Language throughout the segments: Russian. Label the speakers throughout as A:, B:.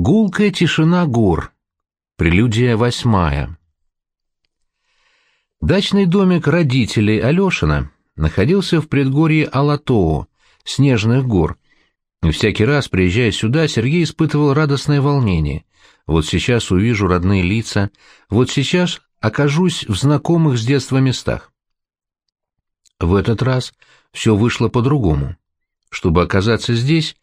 A: Гулкая тишина гор. Прелюдия восьмая. Дачный домик родителей Алешина находился в предгорье Алатоу, Снежных гор. И всякий раз, приезжая сюда, Сергей испытывал радостное волнение. Вот сейчас увижу родные лица, вот сейчас окажусь в знакомых с детства местах. В этот раз все вышло по-другому. Чтобы оказаться здесь,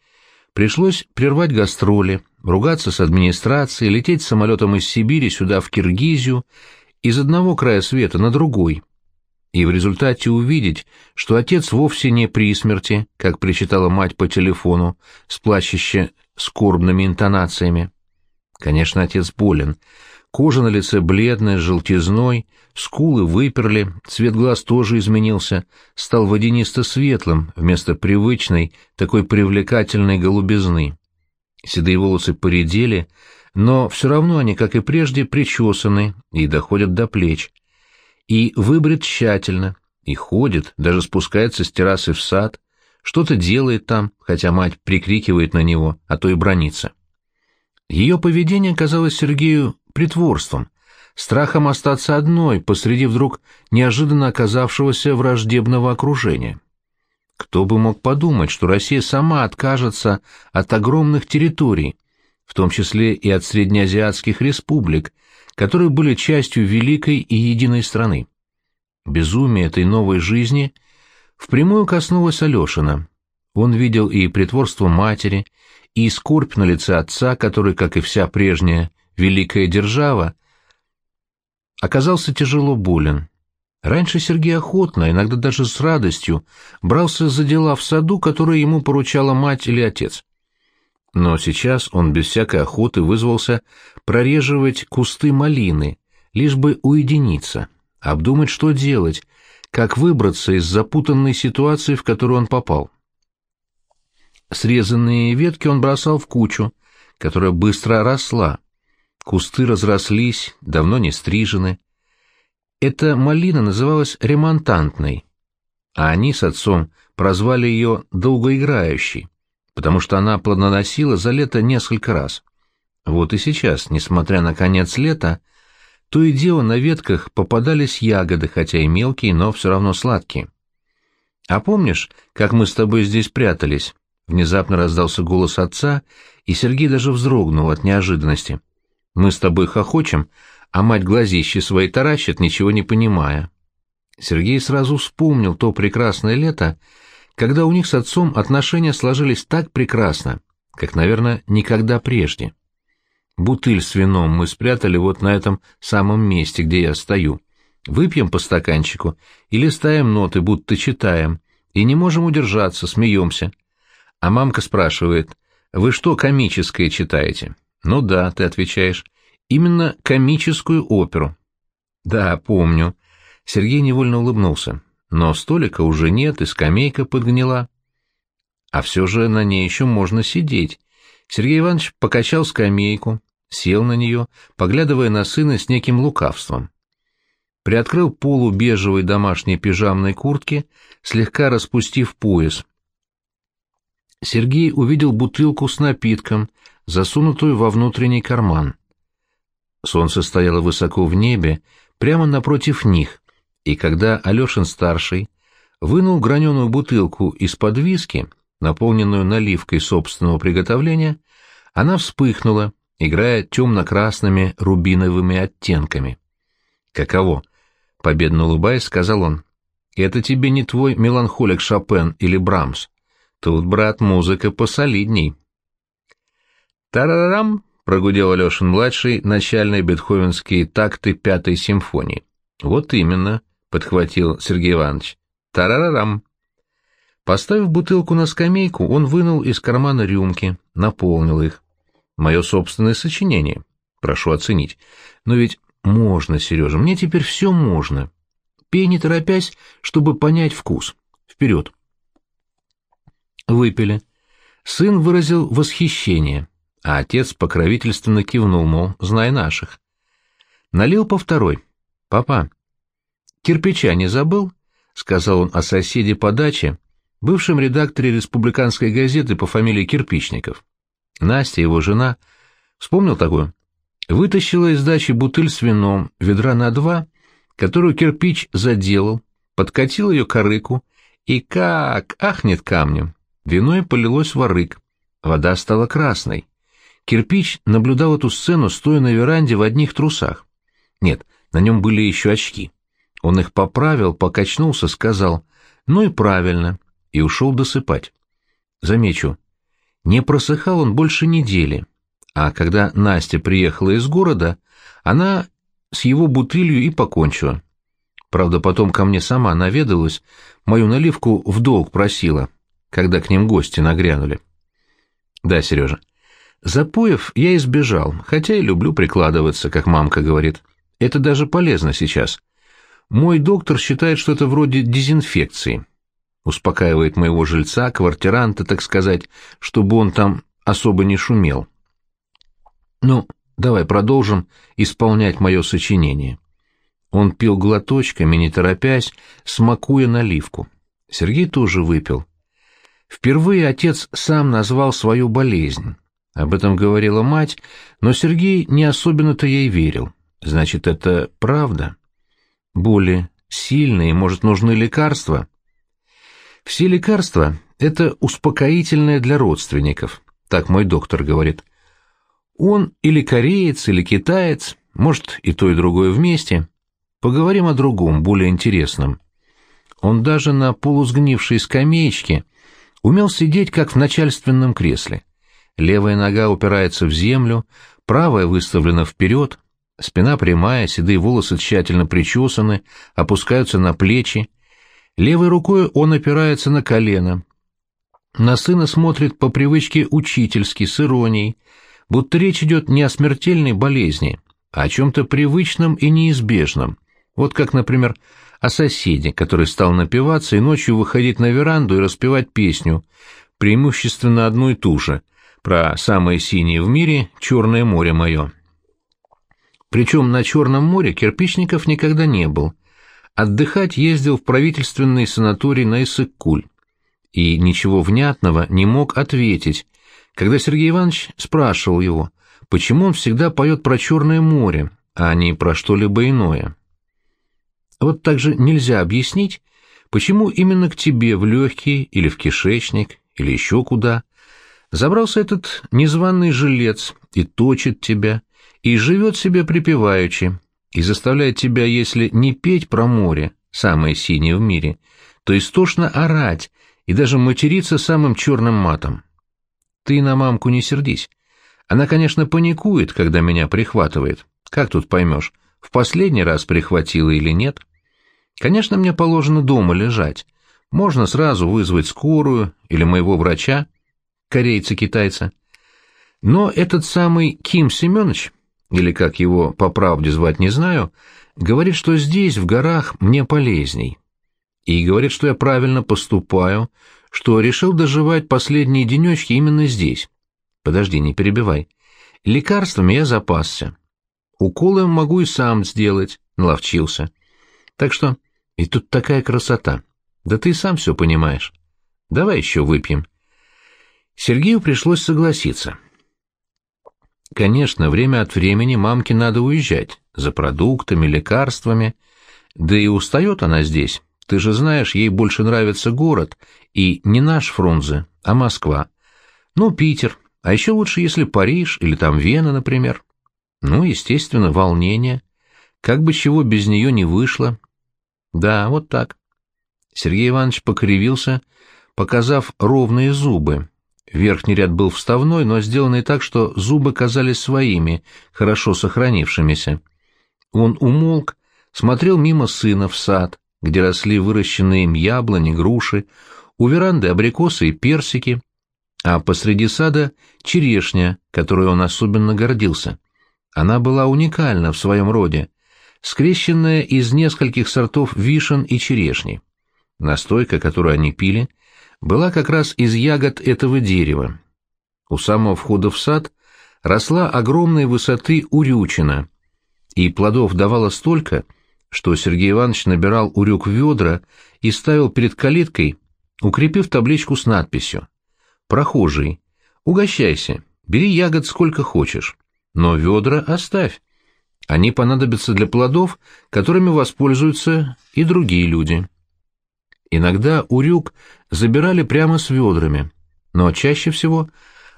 A: пришлось прервать гастроли, ругаться с администрацией, лететь самолетом из Сибири сюда, в Киргизию, из одного края света на другой. И в результате увидеть, что отец вовсе не при смерти, как причитала мать по телефону, с плачуще скорбными интонациями. Конечно, отец болен. Кожа на лице бледная, желтизной, скулы выперли, цвет глаз тоже изменился, стал водянисто-светлым вместо привычной, такой привлекательной голубизны. Седые волосы поредели, но все равно они, как и прежде, причесаны и доходят до плеч. И выбрит тщательно, и ходит, даже спускается с террасы в сад, что-то делает там, хотя мать прикрикивает на него, а то и бронится. Ее поведение казалось Сергею притворством, страхом остаться одной посреди вдруг неожиданно оказавшегося враждебного окружения. Кто бы мог подумать, что Россия сама откажется от огромных территорий, в том числе и от среднеазиатских республик, которые были частью великой и единой страны. Безумие этой новой жизни впрямую коснулось Алешина. Он видел и притворство матери, и скорбь на лице отца, который, как и вся прежняя великая держава, оказался тяжело болен. Раньше Сергей охотно, иногда даже с радостью, брался за дела в саду, которые ему поручала мать или отец. Но сейчас он без всякой охоты вызвался прореживать кусты малины, лишь бы уединиться, обдумать, что делать, как выбраться из запутанной ситуации, в которую он попал. Срезанные ветки он бросал в кучу, которая быстро росла. Кусты разрослись, давно не стрижены. Эта малина называлась ремонтантной, а они с отцом прозвали ее долгоиграющей, потому что она плодоносила за лето несколько раз. Вот и сейчас, несмотря на конец лета, то и дело на ветках попадались ягоды, хотя и мелкие, но все равно сладкие. «А помнишь, как мы с тобой здесь прятались?» Внезапно раздался голос отца, и Сергей даже вздрогнул от неожиданности. «Мы с тобой хохочем, а мать глазищи свои таращит, ничего не понимая. Сергей сразу вспомнил то прекрасное лето, когда у них с отцом отношения сложились так прекрасно, как, наверное, никогда прежде. Бутыль с вином мы спрятали вот на этом самом месте, где я стою. Выпьем по стаканчику и листаем ноты, будто читаем, и не можем удержаться, смеемся. А мамка спрашивает, «Вы что комическое читаете?» «Ну да», — ты отвечаешь, Именно комическую оперу. Да, помню. Сергей невольно улыбнулся. Но столика уже нет, и скамейка подгнила. А все же на ней еще можно сидеть. Сергей Иванович покачал скамейку, сел на нее, поглядывая на сына с неким лукавством. Приоткрыл полу бежевой домашней пижамной куртки, слегка распустив пояс. Сергей увидел бутылку с напитком, засунутую во внутренний карман. Солнце стояло высоко в небе, прямо напротив них, и когда Алешин-старший вынул граненую бутылку из-под виски, наполненную наливкой собственного приготовления, она вспыхнула, играя темно-красными рубиновыми оттенками. «Каково?» — победно улыбаясь, сказал он. «Это тебе не твой меланхолик Шопен или Брамс. Тут, брат, музыка посолидней». «Тарарам!» Прогудел Алешин-младший начальные бетховенские такты пятой симфонии. «Вот именно», — подхватил Сергей Иванович. «Тарарарам». Поставив бутылку на скамейку, он вынул из кармана рюмки, наполнил их. «Мое собственное сочинение. Прошу оценить. Но ведь можно, Сережа, мне теперь все можно. Пей не торопясь, чтобы понять вкус. Вперед!» Выпили. Сын выразил восхищение а отец покровительственно кивнул, мол, знай наших. Налил по второй. «Папа, кирпича не забыл?» — сказал он о соседе по даче, бывшем редакторе республиканской газеты по фамилии Кирпичников. Настя, его жена, Вспомнил такое? Вытащила из дачи бутыль с вином, ведра на два, которую кирпич заделал, подкатил ее к арыку, и как ахнет камнем. Вино и полилось в арык. Вода стала красной. Кирпич наблюдал эту сцену, стоя на веранде в одних трусах. Нет, на нем были еще очки. Он их поправил, покачнулся, сказал «Ну и правильно», и ушел досыпать. Замечу, не просыхал он больше недели, а когда Настя приехала из города, она с его бутылью и покончила. Правда, потом ко мне сама наведалась, мою наливку в долг просила, когда к ним гости нагрянули. Да, Сережа, запоев я избежал, хотя и люблю прикладываться, как мамка говорит. Это даже полезно сейчас. Мой доктор считает, что это вроде дезинфекции. Успокаивает моего жильца, квартиранта, так сказать, чтобы он там особо не шумел. Ну, давай продолжим исполнять мое сочинение. Он пил глоточками, не торопясь, смакуя наливку. Сергей тоже выпил. Впервые отец сам назвал свою болезнь. Об этом говорила мать, но Сергей не особенно-то ей верил. Значит, это правда? Боли сильные, может, нужны лекарства? Все лекарства — это успокоительное для родственников, так мой доктор говорит. Он или кореец, или китаец, может, и то, и другое вместе. Поговорим о другом, более интересном. Он даже на полусгнившей скамеечке умел сидеть, как в начальственном кресле. Левая нога упирается в землю, правая выставлена вперед, спина прямая, седые волосы тщательно причесаны, опускаются на плечи. Левой рукой он опирается на колено. На сына смотрит по привычке учительски, с иронией, будто речь идет не о смертельной болезни, а о чем-то привычном и неизбежном. Вот как, например, о соседе, который стал напиваться и ночью выходить на веранду и распевать песню, преимущественно одну и ту же, про самое синее в мире «Черное море мое». Причем на Черном море кирпичников никогда не был. Отдыхать ездил в правительственный санаторий на Иссык-Куль. И ничего внятного не мог ответить, когда Сергей Иванович спрашивал его, почему он всегда поет про Черное море, а не про что-либо иное. Вот так же нельзя объяснить, почему именно к тебе в легкий или в кишечник, или еще куда, забрался этот незваный жилец и точит тебя, и живет себе припеваючи, и заставляет тебя, если не петь про море, самое синее в мире, то истошно орать и даже материться самым черным матом. Ты на мамку не сердись. Она, конечно, паникует, когда меня прихватывает. Как тут поймешь, в последний раз прихватила или нет? Конечно, мне положено дома лежать. Можно сразу вызвать скорую или моего врача, корейца-китайца. Но этот самый Ким Семенович, или как его по правде звать не знаю, говорит, что здесь, в горах, мне полезней. И говорит, что я правильно поступаю, что решил доживать последние денечки именно здесь. Подожди, не перебивай. Лекарствами я запасся. Уколы могу и сам сделать, наловчился. Так что и тут такая красота. Да ты сам все понимаешь. Давай еще выпьем. Сергею пришлось согласиться. Конечно, время от времени мамке надо уезжать. За продуктами, лекарствами. Да и устает она здесь. Ты же знаешь, ей больше нравится город, и не наш Фрунзе, а Москва. Ну, Питер, а еще лучше, если Париж или там Вена, например. Ну, естественно, волнение. Как бы чего без нее не вышло. Да, вот так. Сергей Иванович покривился, показав ровные зубы. Верхний ряд был вставной, но сделанный так, что зубы казались своими, хорошо сохранившимися. Он умолк, смотрел мимо сына в сад, где росли выращенные им яблони, груши, у веранды абрикосы и персики, а посреди сада черешня, которой он особенно гордился. Она была уникальна в своем роде, скрещенная из нескольких сортов вишен и черешни. Настойка, которую они пили, была как раз из ягод этого дерева. У самого входа в сад росла огромной высоты урючина, и плодов давала столько, что Сергей Иванович набирал урюк в ведра и ставил перед калиткой, укрепив табличку с надписью «Прохожий, угощайся, бери ягод сколько хочешь». но ведра оставь. Они понадобятся для плодов, которыми воспользуются и другие люди. Иногда урюк забирали прямо с ведрами, но чаще всего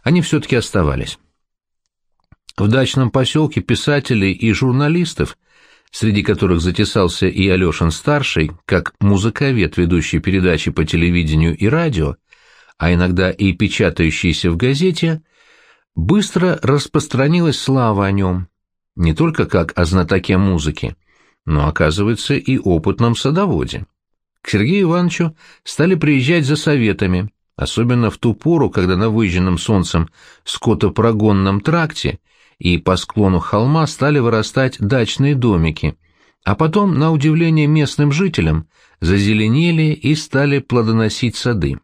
A: они все-таки оставались. В дачном поселке писателей и журналистов, среди которых затесался и Алешин-старший, как музыковед, ведущий передачи по телевидению и радио, а иногда и печатающийся в газете, быстро распространилась слава о нем, не только как о знатоке музыки, но, оказывается, и опытном садоводе. К Сергею Ивановичу стали приезжать за советами, особенно в ту пору, когда на выжженном солнцем скотопрогонном тракте и по склону холма стали вырастать дачные домики, а потом, на удивление местным жителям, зазеленели и стали плодоносить сады.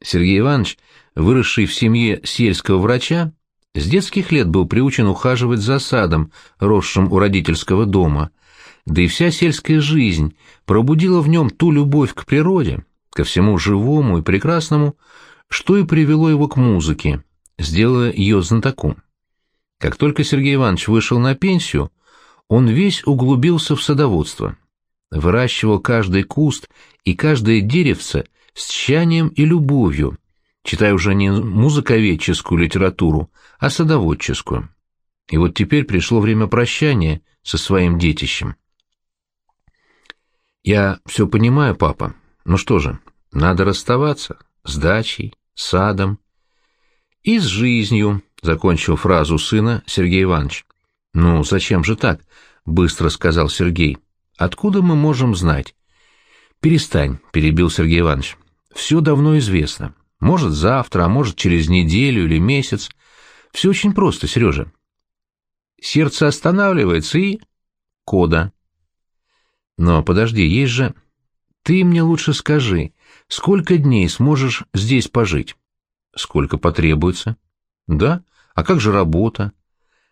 A: Сергей Иванович, выросший в семье сельского врача, с детских лет был приучен ухаживать за садом, росшим у родительского дома, да и вся сельская жизнь пробудила в нем ту любовь к природе, ко всему живому и прекрасному, что и привело его к музыке, сделая ее знатоком. Как только Сергей Иванович вышел на пенсию, он весь углубился в садоводство. Выращивал каждый куст и каждое деревце с тщанием и любовью, читая уже не музыковедческую литературу, а садоводческую. И вот теперь пришло время прощания со своим детищем. «Я все понимаю, папа. Ну что же, надо расставаться с дачей, садом и с жизнью», — закончил фразу сына Сергей Иванович. «Ну, зачем же так?» — быстро сказал Сергей. «Откуда мы можем знать?» «Перестань», — перебил Сергей Иванович. «Все давно известно. Может, завтра, а может, через неделю или месяц. Все очень просто, Сережа. Сердце останавливается и... Кода. Но подожди, есть же... Ты мне лучше скажи, сколько дней сможешь здесь пожить? Сколько потребуется? Да? А как же работа?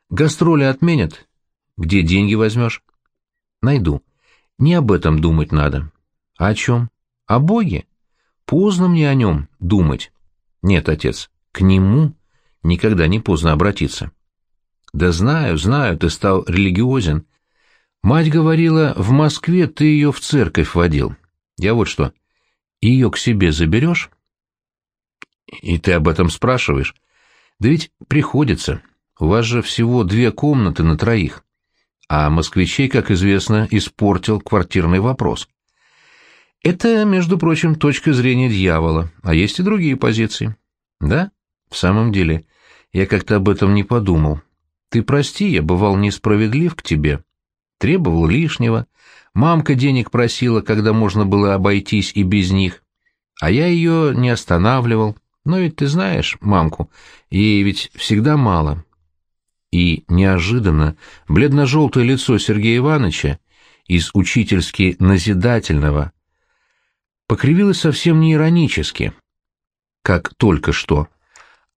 A: Гастроли отменят? Где деньги возьмешь? Найду. Не об этом думать надо. А о чем? О Боге? Поздно мне о нем думать. Нет, отец, к нему никогда не поздно обратиться. Да знаю, знаю, ты стал религиозен, Мать говорила, в Москве ты ее в церковь водил. Я вот что, ее к себе заберешь? И ты об этом спрашиваешь? Да ведь приходится. У вас же всего две комнаты на троих. А москвичей, как известно, испортил квартирный вопрос. Это, между прочим, точка зрения дьявола, а есть и другие позиции. Да? В самом деле, я как-то об этом не подумал. Ты прости, я бывал несправедлив к тебе требовал лишнего, мамка денег просила, когда можно было обойтись и без них, а я ее не останавливал, но ведь ты знаешь мамку, ей ведь всегда мало. И неожиданно бледно-желтое лицо Сергея Ивановича из учительски назидательного покривилось совсем не иронически, как только что,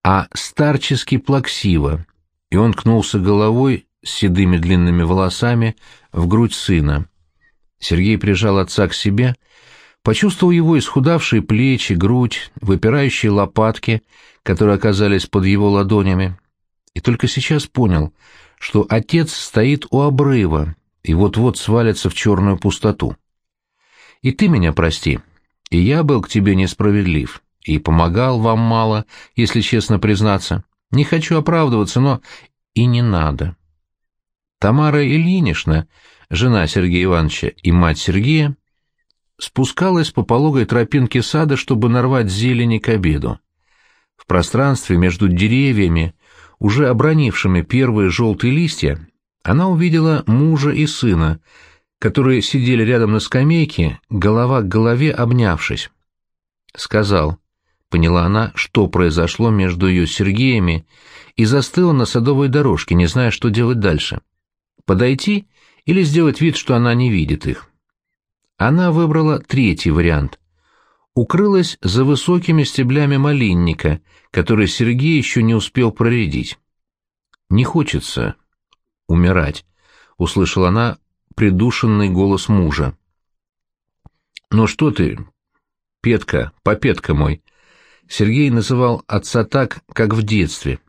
A: а старчески плаксиво, и он кнулся головой с седыми длинными волосами в грудь сына. Сергей прижал отца к себе, почувствовал его исхудавшие плечи, грудь, выпирающие лопатки, которые оказались под его ладонями, и только сейчас понял, что отец стоит у обрыва и вот-вот свалится в черную пустоту. «И ты меня прости, и я был к тебе несправедлив, и помогал вам мало, если честно признаться. Не хочу оправдываться, но и не надо». Тамара Ильинична, жена Сергея Ивановича и мать Сергея, спускалась по пологой тропинке сада, чтобы нарвать зелени к обеду. В пространстве между деревьями, уже обронившими первые желтые листья, она увидела мужа и сына, которые сидели рядом на скамейке, голова к голове обнявшись. Сказал, поняла она, что произошло между ее Сергеями, и застыла на садовой дорожке, не зная, что делать дальше подойти или сделать вид, что она не видит их. Она выбрала третий вариант. Укрылась за высокими стеблями малинника, который Сергей еще не успел проредить. «Не хочется умирать», — услышала она придушенный голос мужа. «Ну что ты, Петка, попетка мой?» Сергей называл отца так, как в детстве.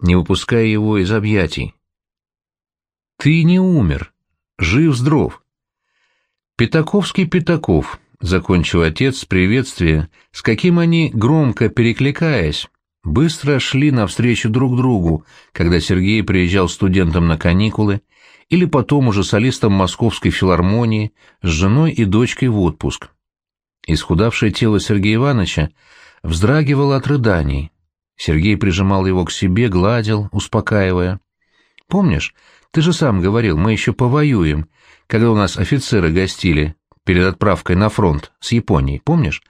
A: не выпуская его из объятий. «Ты не умер. Жив-здоров». «Пятаковский Пятаков», — закончил отец с приветствия, с каким они, громко перекликаясь, быстро шли навстречу друг другу, когда Сергей приезжал студентом на каникулы, или потом уже солистом Московской филармонии с женой и дочкой в отпуск. Исхудавшее тело Сергея Ивановича вздрагивало от рыданий. Сергей прижимал его к себе, гладил, успокаивая. «Помнишь, ты же сам говорил, мы еще повоюем, когда у нас офицеры гостили перед отправкой на фронт с Японией, помнишь?»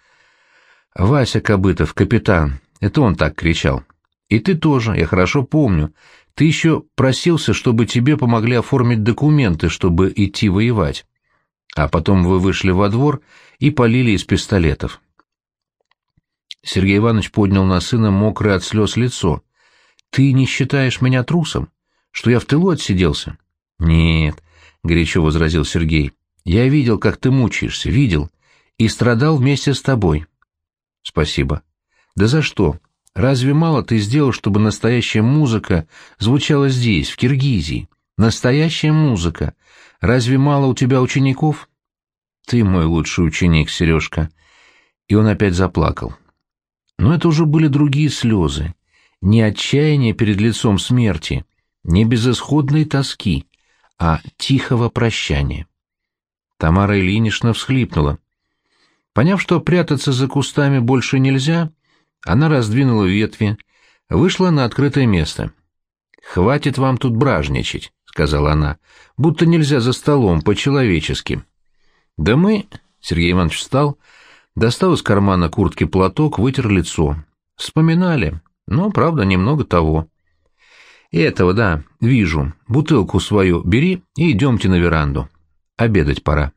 A: Вася Кобытов, капитан, это он так кричал. И ты тоже, я хорошо помню. Ты еще просился, чтобы тебе помогли оформить документы, чтобы идти воевать. А потом вы вышли во двор и полили из пистолетов. Сергей Иванович поднял на сына мокрое от слез лицо. «Ты не считаешь меня трусом? Что я в тылу отсиделся?» «Нет», — горячо возразил Сергей. «Я видел, как ты мучаешься, видел, и страдал вместе с тобой». «Спасибо». «Да за что? Разве мало ты сделал, чтобы настоящая музыка звучала здесь, в Киргизии? Настоящая музыка. Разве мало у тебя учеников?» «Ты мой лучший ученик, Сережка». И он опять заплакал. Но это уже были другие слезы. Не отчаяние перед лицом смерти, не безысходной тоски, а тихого прощания. Тамара Ильинична всхлипнула. Поняв, что прятаться за кустами больше нельзя, она раздвинула ветви, вышла на открытое место. «Хватит вам тут бражничать», — сказала она, — «будто нельзя за столом, по-человечески». «Да мы...» — Сергей Иванович встал, достал из кармана куртки платок, вытер лицо. «Вспоминали, но, правда, немного того». «Этого, да, вижу. Бутылку свою бери и идемте на веранду. Обедать пора».